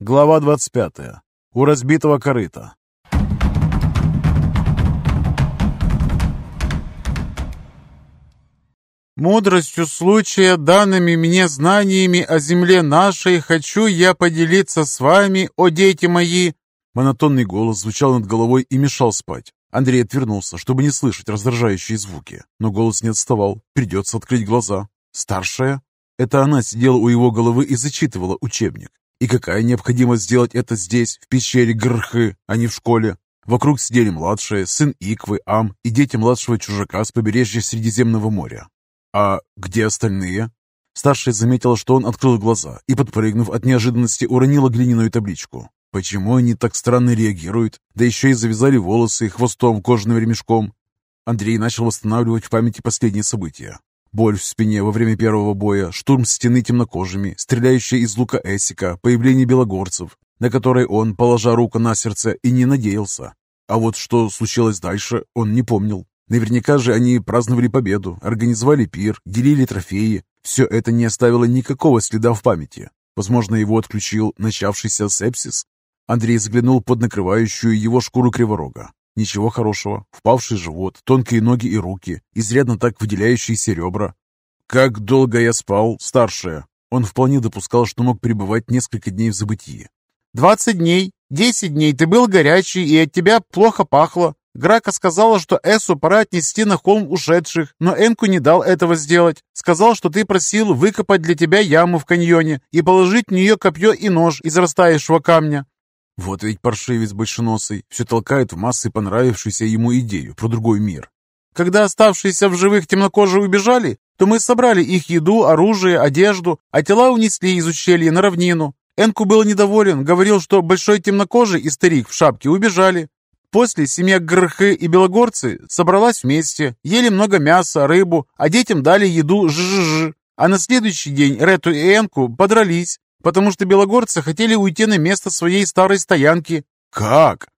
Глава 25. У разбитого корыта. Мудростью случая, данными мне знаниями о земле нашей, хочу я поделиться с вами, о дети мои!» Монотонный голос звучал над головой и мешал спать. Андрей отвернулся, чтобы не слышать раздражающие звуки, но голос не отставал. Придется открыть глаза. Старшая? Это она сидела у его головы и зачитывала учебник. И какая необходимость сделать это здесь, в пещере Грхы, а не в школе? Вокруг сидели младшие, сын Иквы, Ам и дети младшего чужака с побережья Средиземного моря. «А где остальные?» Старшая заметила, что он открыл глаза и, подпрыгнув от неожиданности, уронила глиняную табличку. Почему они так странно реагируют? Да еще и завязали волосы хвостом кожаным ремешком. Андрей начал восстанавливать в памяти последние события. Боль в спине во время первого боя, штурм стены темнокожими, стреляющая из лука Эсика, появление белогорцев, на которой он, положа руку на сердце, и не надеялся. А вот что случилось дальше, он не помнил. Наверняка же они праздновали победу, организовали пир, делили трофеи. Все это не оставило никакого следа в памяти. Возможно, его отключил начавшийся сепсис. Андрей заглянул под накрывающую его шкуру криворога. Ничего хорошего. Впавший живот, тонкие ноги и руки, изрядно так выделяющиеся ребра. Как долго я спал, старшая. Он вполне допускал, что мог пребывать несколько дней в забытии. «Двадцать дней. Десять дней ты был горячий, и от тебя плохо пахло. Грака сказала, что Эсу пора отнести на холм ушедших, но Энку не дал этого сделать. Сказал, что ты просил выкопать для тебя яму в каньоне и положить в нее копье и нож из растаявшего камня. Вот ведь паршивец большеносый все толкает в массы понравившуюся ему идею про другой мир. Когда оставшиеся в живых темнокожие убежали, то мы собрали их еду, оружие, одежду, а тела унесли из ущелья на равнину. Энку был недоволен, говорил, что большой темнокожий и старик в шапке убежали. После семья Грхы и Белогорцы собралась вместе, ели много мяса, рыбу, а детям дали еду ж А на следующий день Рету и Энку подрались, потому что белогорцы хотели уйти на место своей старой стоянки. Как?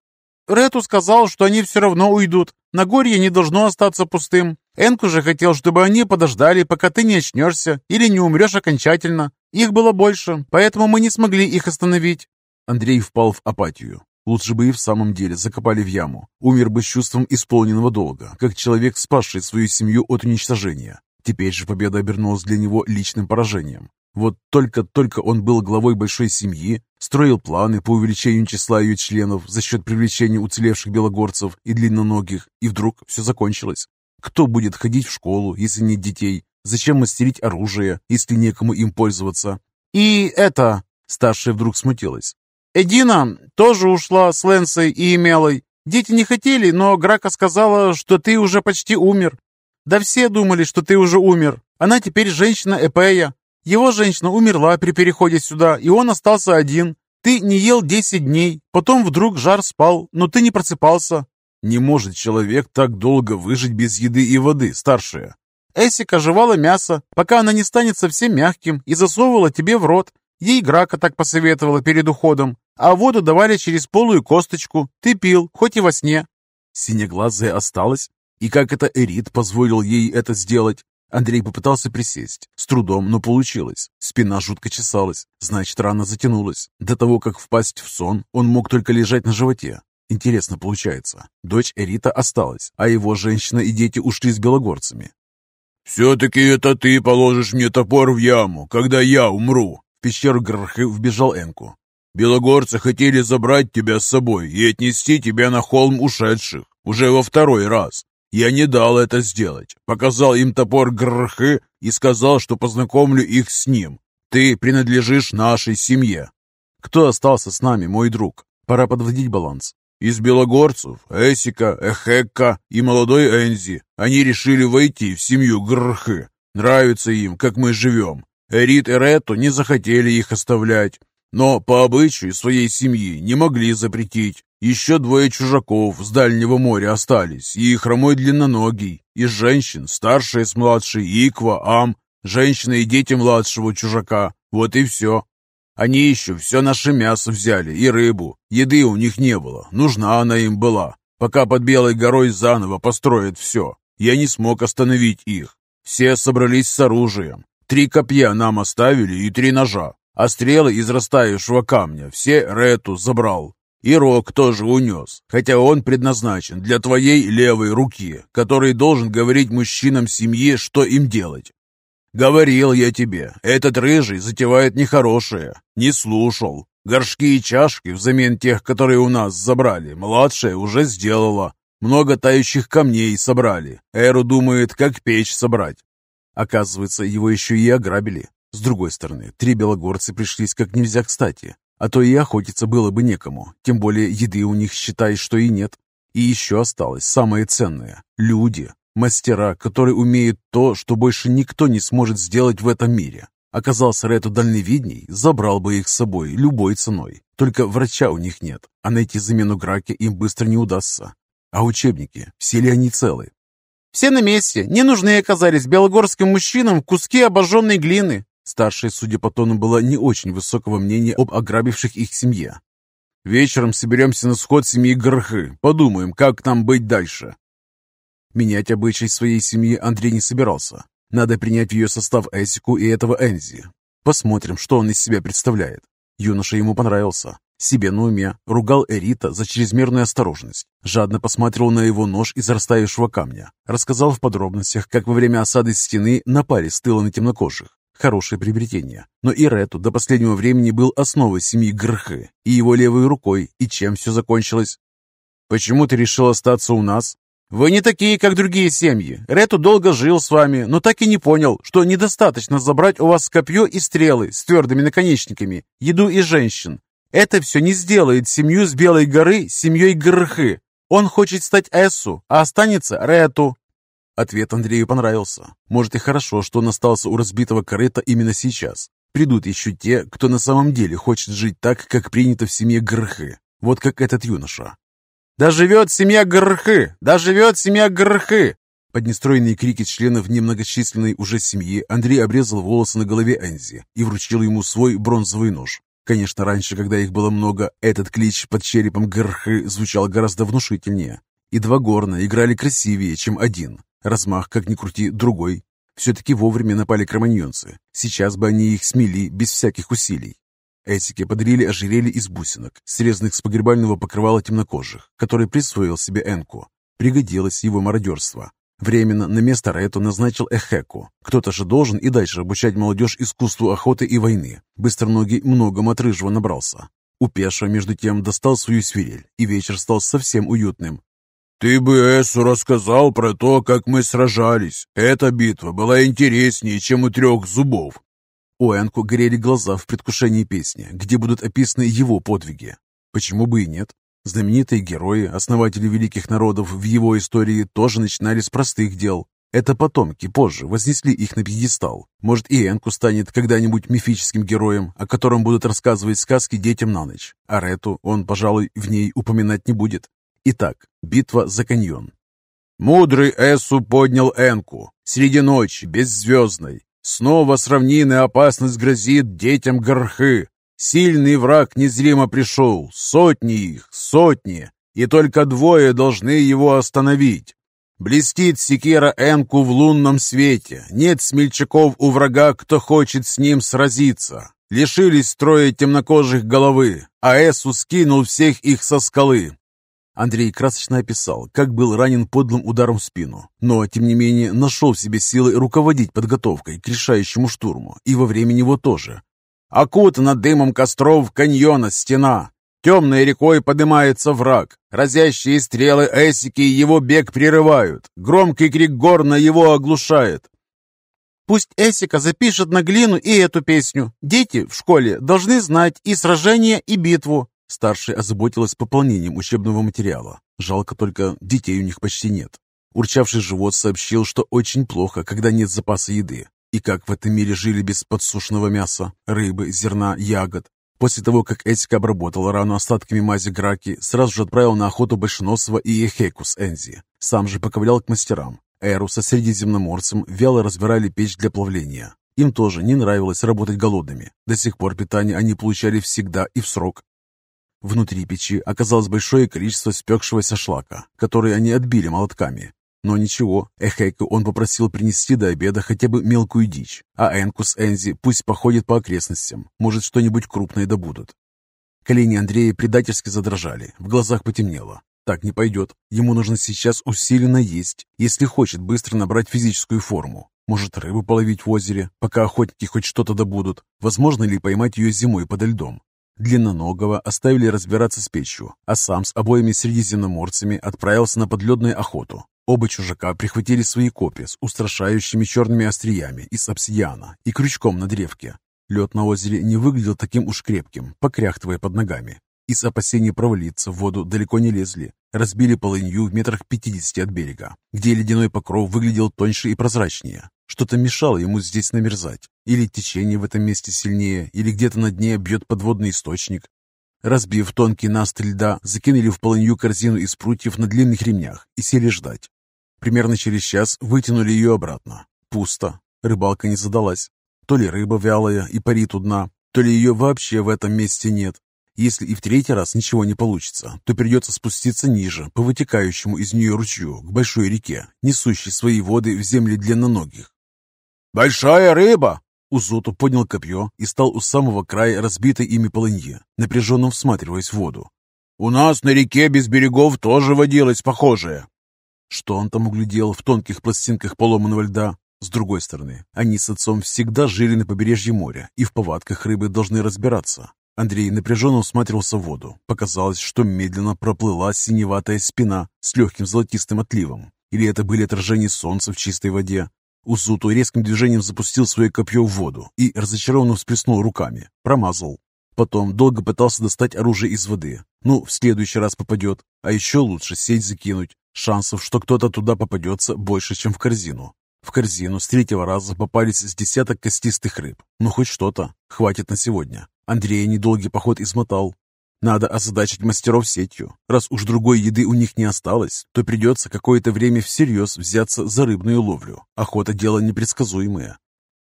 Рету сказал, что они все равно уйдут. Нагорье не должно остаться пустым. Энку же хотел, чтобы они подождали, пока ты не очнешься или не умрешь окончательно. Их было больше, поэтому мы не смогли их остановить. Андрей впал в апатию. Лучше бы и в самом деле закопали в яму. Умер бы с чувством исполненного долга, как человек, спасший свою семью от уничтожения. Теперь же победа обернулась для него личным поражением. Вот только-только он был главой большой семьи, строил планы по увеличению числа ее членов за счет привлечения уцелевших белогорцев и длинноногих, и вдруг все закончилось. Кто будет ходить в школу, если нет детей? Зачем мастерить оружие, если некому им пользоваться? И это... Старшая вдруг смутилась. Эдина тоже ушла с Лэнсой и Эмелой. Дети не хотели, но Грака сказала, что ты уже почти умер. Да все думали, что ты уже умер. Она теперь женщина Эпея. Его женщина умерла при переходе сюда, и он остался один. Ты не ел десять дней, потом вдруг жар спал, но ты не просыпался. Не может человек так долго выжить без еды и воды, старшая. Эсика жевала мясо, пока она не станет совсем мягким, и засовывала тебе в рот. Ей Грака так посоветовала перед уходом. А воду давали через полую косточку. Ты пил, хоть и во сне. Синеглазая осталась? И как это Эрит позволил ей это сделать? Андрей попытался присесть. С трудом, но получилось. Спина жутко чесалась. Значит, рана затянулась. До того, как впасть в сон, он мог только лежать на животе. Интересно получается. Дочь Эрита осталась, а его женщина и дети ушли с белогорцами. «Все-таки это ты положишь мне топор в яму, когда я умру!» В пещеру Грархы вбежал Энку. Белогорцы хотели забрать тебя с собой и отнести тебя на холм ушедших, уже во второй раз. Я не дал это сделать. Показал им топор Грхы и сказал, что познакомлю их с ним. Ты принадлежишь нашей семье. Кто остался с нами, мой друг? Пора подводить баланс. Из белогорцев Эсика, Эхекка и молодой Энзи. Они решили войти в семью Грхы. Нравится им, как мы живем. Эрит и Ретто не захотели их оставлять. Но по обычаю своей семьи не могли запретить. Еще двое чужаков с Дальнего моря остались, и хромой длинноногий, из женщин, старшая с младшей, Иква, Ам, женщина и дети младшего чужака. Вот и все. Они еще все наше мясо взяли и рыбу. Еды у них не было, нужна она им была. Пока под Белой горой заново построят все. Я не смог остановить их. Все собрались с оружием. Три копья нам оставили и три ножа, а стрелы из растаявшего камня все Рету забрал. И рог тоже унес, хотя он предназначен для твоей левой руки, который должен говорить мужчинам семьи, что им делать. Говорил я тебе, этот рыжий затевает нехорошее. Не слушал. Горшки и чашки взамен тех, которые у нас забрали, младшая уже сделала. Много тающих камней собрали. Эру думает, как печь собрать. Оказывается, его еще и ограбили. С другой стороны, три белогорцы пришлись как нельзя кстати. А то и охотиться было бы некому. Тем более еды у них, считай, что и нет. И еще осталось самое ценное – люди. Мастера, которые умеют то, что больше никто не сможет сделать в этом мире. Оказался Рету дальновидней, забрал бы их с собой любой ценой. Только врача у них нет, а найти замену Граке им быстро не удастся. А учебники, все ли они целы? «Все на месте. Не нужны оказались белогорским мужчинам куски обожженной глины». Старшая, судя по тону, была не очень высокого мнения об ограбивших их семье. «Вечером соберемся на сход семьи Горхы. Подумаем, как нам быть дальше». Менять обычай своей семьи Андрей не собирался. Надо принять в ее состав Эсику и этого Энзи. Посмотрим, что он из себя представляет. Юноша ему понравился себе на уме, ругал Эрита за чрезмерную осторожность, жадно посмотрел на его нож из растаявшего камня, рассказал в подробностях, как во время осады стены напали с тыла на темнокожих. Хорошее приобретение. Но и Рету до последнего времени был основой семьи Грхы и его левой рукой, и чем все закончилось. «Почему ты решил остаться у нас?» «Вы не такие, как другие семьи. Рету долго жил с вами, но так и не понял, что недостаточно забрать у вас копье и стрелы с твердыми наконечниками, еду и женщин. Это все не сделает семью с Белой горы семьей Грхы. Он хочет стать Эссу, а останется Рету. Ответ Андрею понравился. Может и хорошо, что он остался у разбитого корыта именно сейчас. Придут еще те, кто на самом деле хочет жить так, как принято в семье Грхы. Вот как этот юноша. «Да живет семья Грхы! Да живет семья Грхы!» Под нестроенные крики членов немногочисленной уже семьи Андрей обрезал волосы на голове Энзи и вручил ему свой бронзовый нож. Конечно, раньше, когда их было много, этот клич под черепом Грхы звучал гораздо внушительнее. И два горна играли красивее, чем один. Размах, как ни крути, другой. Все-таки вовремя напали кроманьонцы. Сейчас бы они их смели без всяких усилий. Этики подарили ожерелье из бусинок, срезанных с погребального покрывала темнокожих, который присвоил себе Энку. Пригодилось его мародерство. Временно на место Рету назначил Эхеку. Кто-то же должен и дальше обучать молодежь искусству охоты и войны. Быстроногий многом от рыжего набрался. У Пеша, между тем, достал свою свирель, и вечер стал совсем уютным. «Ты бы Эсу рассказал про то, как мы сражались. Эта битва была интереснее, чем у трех зубов». У Энку горели глаза в предвкушении песни, где будут описаны его подвиги. Почему бы и нет? Знаменитые герои, основатели великих народов в его истории тоже начинали с простых дел. Это потомки позже вознесли их на пьедестал. Может, и Энку станет когда-нибудь мифическим героем, о котором будут рассказывать сказки детям на ночь. А Рету он, пожалуй, в ней упоминать не будет. Итак, битва за каньон. Мудрый Эсу поднял Энку. Среди ночи, беззвездной. Снова с равнины опасность грозит детям Горхы. Сильный враг незримо пришел, сотни их, сотни, и только двое должны его остановить. Блестит секира Энку в лунном свете, нет смельчаков у врага, кто хочет с ним сразиться. Лишились строя темнокожих головы, а Эсу скинул всех их со скалы. Андрей красочно описал, как был ранен подлым ударом в спину, но, тем не менее, нашел в себе силы руководить подготовкой к решающему штурму, и во время него тоже. Окутана дымом костров каньона стена. Темной рекой поднимается враг. Разящие стрелы эсики его бег прерывают. Громкий крик горна его оглушает. Пусть Эсика запишет на глину и эту песню. Дети в школе должны знать и сражение, и битву. Старшая озаботилась пополнением учебного материала. Жалко только, детей у них почти нет. Урчавший живот сообщил, что очень плохо, когда нет запаса еды. И как в этом мире жили без подсушенного мяса, рыбы, зерна, ягод. После того, как Этика обработала рану остатками мази Граки, сразу же отправил на охоту Большеносова и Эхеку Энзи. Сам же поковылял к мастерам. Эру со средиземноморцем вяло разбирали печь для плавления. Им тоже не нравилось работать голодными. До сих пор питание они получали всегда и в срок. Внутри печи оказалось большое количество спекшегося шлака, который они отбили молотками. Но ничего, Эхейку он попросил принести до обеда хотя бы мелкую дичь, а Энку с Энзи пусть походит по окрестностям, может что-нибудь крупное добудут. Колени Андрея предательски задрожали, в глазах потемнело. Так не пойдет. Ему нужно сейчас усиленно есть, если хочет быстро набрать физическую форму. Может, рыбу половить в озере, пока охотники хоть что-то добудут. Возможно ли поймать ее зимой подо льдом? Длинноногого оставили разбираться с печью, а сам с обоими средиземноморцами отправился на подледную охоту. Оба чужака прихватили свои копья с устрашающими черными остриями из обсидиана и крючком на древке. Лед на озере не выглядел таким уж крепким, покряхтывая под ногами. Из опасений провалиться в воду далеко не лезли. Разбили полынью в метрах пятидесяти от берега, где ледяной покров выглядел тоньше и прозрачнее. Что-то мешало ему здесь намерзать. Или течение в этом месте сильнее, или где-то на дне бьет подводный источник. Разбив тонкий наст льда, закинули в полынью корзину из прутьев на длинных ремнях и сели ждать. Примерно через час вытянули ее обратно. Пусто. Рыбалка не задалась. То ли рыба вялая и парит у дна, то ли ее вообще в этом месте нет. Если и в третий раз ничего не получится, то придется спуститься ниже, по вытекающему из нее ручью, к большой реке, несущей свои воды в земли длинноногих. «Большая рыба!» Узоту поднял копье и стал у самого края разбитой ими полыньи, напряженно всматриваясь в воду. «У нас на реке без берегов тоже водилось похожее». Что он там углядел в тонких пластинках поломанного льда? С другой стороны, они с отцом всегда жили на побережье моря и в повадках рыбы должны разбираться. Андрей напряженно усматривался в воду. Показалось, что медленно проплыла синеватая спина с легким золотистым отливом. Или это были отражения солнца в чистой воде? Узуту резким движением запустил свое копье в воду и разочарованно всплеснул руками. Промазал. Потом долго пытался достать оружие из воды. Ну, в следующий раз попадет. А еще лучше сеть закинуть. Шансов, что кто-то туда попадется, больше, чем в корзину. В корзину с третьего раза попались с десяток костистых рыб. Ну, хоть что-то. Хватит на сегодня. Андрей недолгий поход измотал. Надо озадачить мастеров сетью. Раз уж другой еды у них не осталось, то придется какое-то время всерьез взяться за рыбную ловлю. Охота – дело непредсказуемое.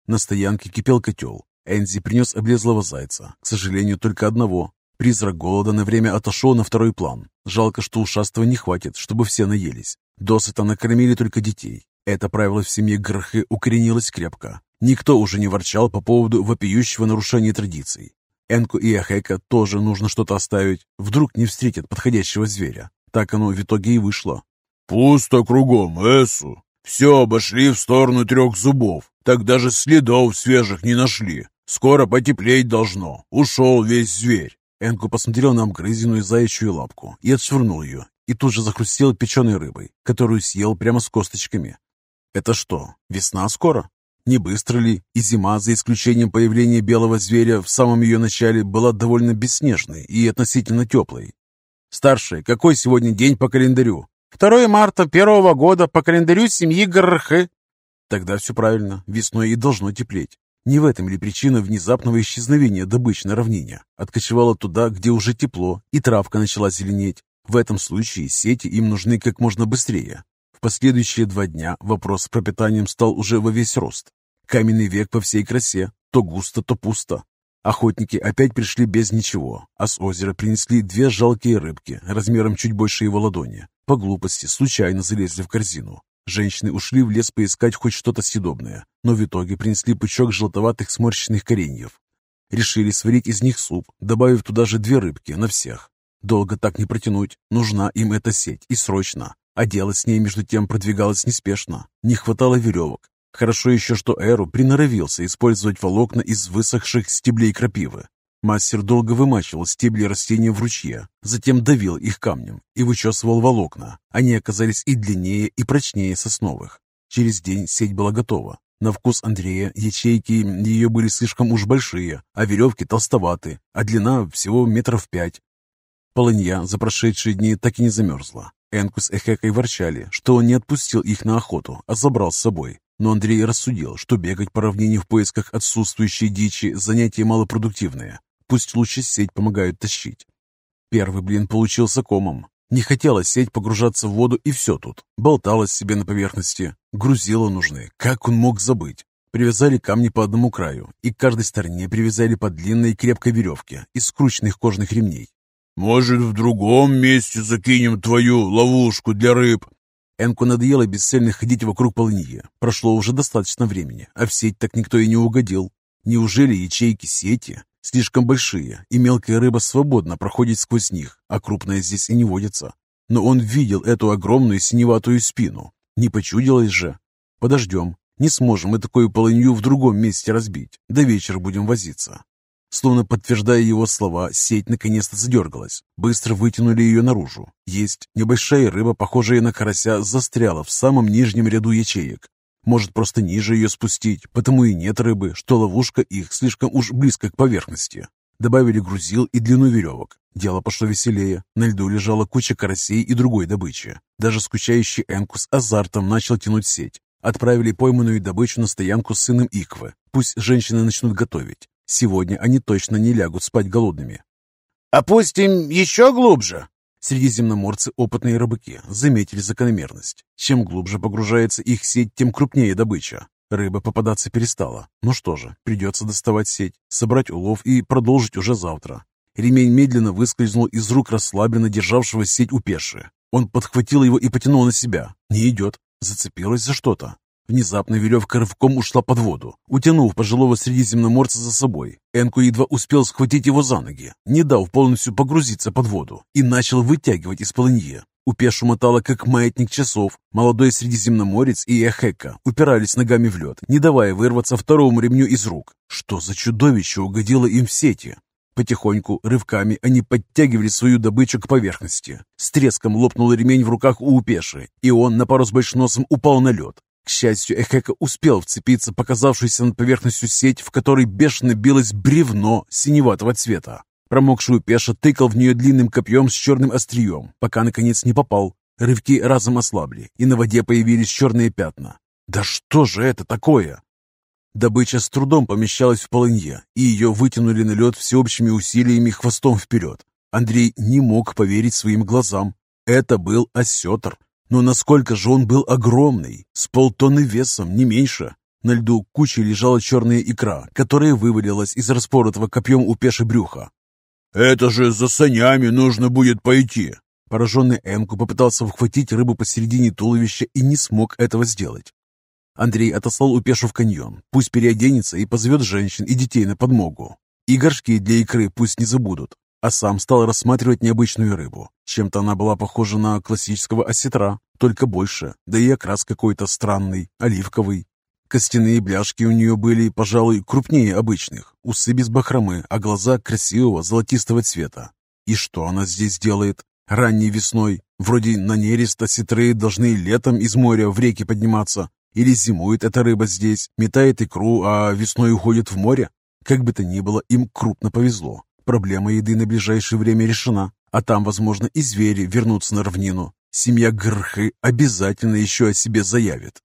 На стоянке кипел котел. Энзи принес облезлого зайца. К сожалению, только одного. Призрак голода на время отошел на второй план. Жалко, что ушаства не хватит, чтобы все наелись. Досыта накормили только детей. Это правило в семье Грхы укоренилось крепко. Никто уже не ворчал по поводу вопиющего нарушения традиций. Энку и Ахека тоже нужно что-то оставить. Вдруг не встретят подходящего зверя. Так оно в итоге и вышло. «Пусто кругом, Эсу. Все обошли в сторону трех зубов. Так даже следов свежих не нашли. Скоро потеплеть должно. Ушел весь зверь». Энку посмотрел на обгрызенную заячью лапку и отшвырнул ее, и тут же захрустел печеной рыбой, которую съел прямо с косточками. «Это что, весна скоро?» Не быстро ли, и зима, за исключением появления белого зверя, в самом ее начале была довольно бесснежной и относительно теплой. «Старший, какой сегодня день по календарю?» «2 марта первого года по календарю семьи Грх». Тогда все правильно, весной и должно теплеть. Не в этом ли причина внезапного исчезновения добычи на равнине? Откочевала туда, где уже тепло, и травка начала зеленеть. В этом случае сети им нужны как можно быстрее последующие два дня вопрос с пропитанием стал уже во весь рост. Каменный век по всей красе, то густо, то пусто. Охотники опять пришли без ничего, а с озера принесли две жалкие рыбки, размером чуть больше его ладони. По глупости случайно залезли в корзину. Женщины ушли в лес поискать хоть что-то съедобное, но в итоге принесли пучок желтоватых сморщенных кореньев. Решили сварить из них суп, добавив туда же две рыбки на всех. Долго так не протянуть, нужна им эта сеть, и срочно. А дело с ней между тем продвигалось неспешно. Не хватало веревок. Хорошо еще, что Эру приноровился использовать волокна из высохших стеблей крапивы. Мастер долго вымачивал стебли растения в ручье, затем давил их камнем и вычесывал волокна. Они оказались и длиннее, и прочнее сосновых. Через день сеть была готова. На вкус Андрея ячейки ее были слишком уж большие, а веревки толстоваты, а длина всего метров пять. Полынья за прошедшие дни так и не замерзла. Энку с Эхекой ворчали, что он не отпустил их на охоту, а забрал с собой. Но Андрей рассудил, что бегать по равнине в поисках отсутствующей дичи – занятие малопродуктивное. Пусть лучше сеть помогают тащить. Первый блин получился комом. Не хотела сеть погружаться в воду, и все тут. Болталась себе на поверхности. Грузила нужны. Как он мог забыть? Привязали камни по одному краю, и к каждой стороне привязали по длинной крепкой веревке из скрученных кожных ремней. «Может, в другом месте закинем твою ловушку для рыб?» Энку надоело бесцельно ходить вокруг полыньи. Прошло уже достаточно времени, а в сеть так никто и не угодил. Неужели ячейки сети слишком большие, и мелкая рыба свободно проходит сквозь них, а крупная здесь и не водится? Но он видел эту огромную синеватую спину. Не почудилось же? Подождем. Не сможем мы такую полынью в другом месте разбить. До вечера будем возиться. Словно подтверждая его слова, сеть наконец-то задергалась. Быстро вытянули ее наружу. Есть небольшая рыба, похожая на карася, застряла в самом нижнем ряду ячеек. Может, просто ниже ее спустить, потому и нет рыбы, что ловушка их слишком уж близко к поверхности. Добавили грузил и длину веревок. Дело пошло веселее. На льду лежала куча карасей и другой добычи. Даже скучающий Энку с азартом начал тянуть сеть. Отправили пойманную добычу на стоянку с сыном Иквы. Пусть женщины начнут готовить. Сегодня они точно не лягут спать голодными. «Опустим еще глубже!» Средиземноморцы, опытные рыбаки, заметили закономерность. Чем глубже погружается их сеть, тем крупнее добыча. Рыба попадаться перестала. Ну что же, придется доставать сеть, собрать улов и продолжить уже завтра. Ремень медленно выскользнул из рук расслабленно державшего сеть у пеши. Он подхватил его и потянул на себя. Не идет. Зацепилась за что-то. Внезапно веревка рывком ушла под воду, утянув пожилого средиземноморца за собой. Энку едва успел схватить его за ноги, не дав полностью погрузиться под воду, и начал вытягивать из полынье. Упешу мотало, как маятник часов. Молодой средиземноморец и Эхека упирались ногами в лед, не давая вырваться второму ремню из рук. Что за чудовище угодило им в сети? Потихоньку, рывками, они подтягивали свою добычу к поверхности. С треском лопнул ремень в руках у Упеши, и он на пару с большносом упал на лед. К счастью, Эхека успел вцепиться показавшуюся над поверхностью сеть, в которой бешено билось бревно синеватого цвета. Промокшую пеша тыкал в нее длинным копьем с черным острием, пока, наконец, не попал. Рывки разом ослабли, и на воде появились черные пятна. «Да что же это такое?» Добыча с трудом помещалась в полынье, и ее вытянули на лед всеобщими усилиями хвостом вперед. Андрей не мог поверить своим глазам. Это был осетр. Но насколько же он был огромный, с полтонны весом, не меньше. На льду кучей лежала черная икра, которая вывалилась из распоротого копьем у пеши брюха. «Это же за санями нужно будет пойти!» Пораженный Энку попытался вхватить рыбу посередине туловища и не смог этого сделать. Андрей отослал Упешу в каньон. Пусть переоденется и позовет женщин и детей на подмогу. И горшки для икры пусть не забудут а сам стал рассматривать необычную рыбу. Чем-то она была похожа на классического осетра, только больше, да и окрас какой-то странный, оливковый. Костяные бляшки у нее были, пожалуй, крупнее обычных, усы без бахромы, а глаза красивого золотистого цвета. И что она здесь делает? Ранней весной, вроде на нерест осетры должны летом из моря в реки подниматься, или зимует эта рыба здесь, метает икру, а весной уходит в море? Как бы то ни было, им крупно повезло. Проблема еды на ближайшее время решена, а там, возможно, и звери вернутся на равнину. Семья Грхы обязательно еще о себе заявит.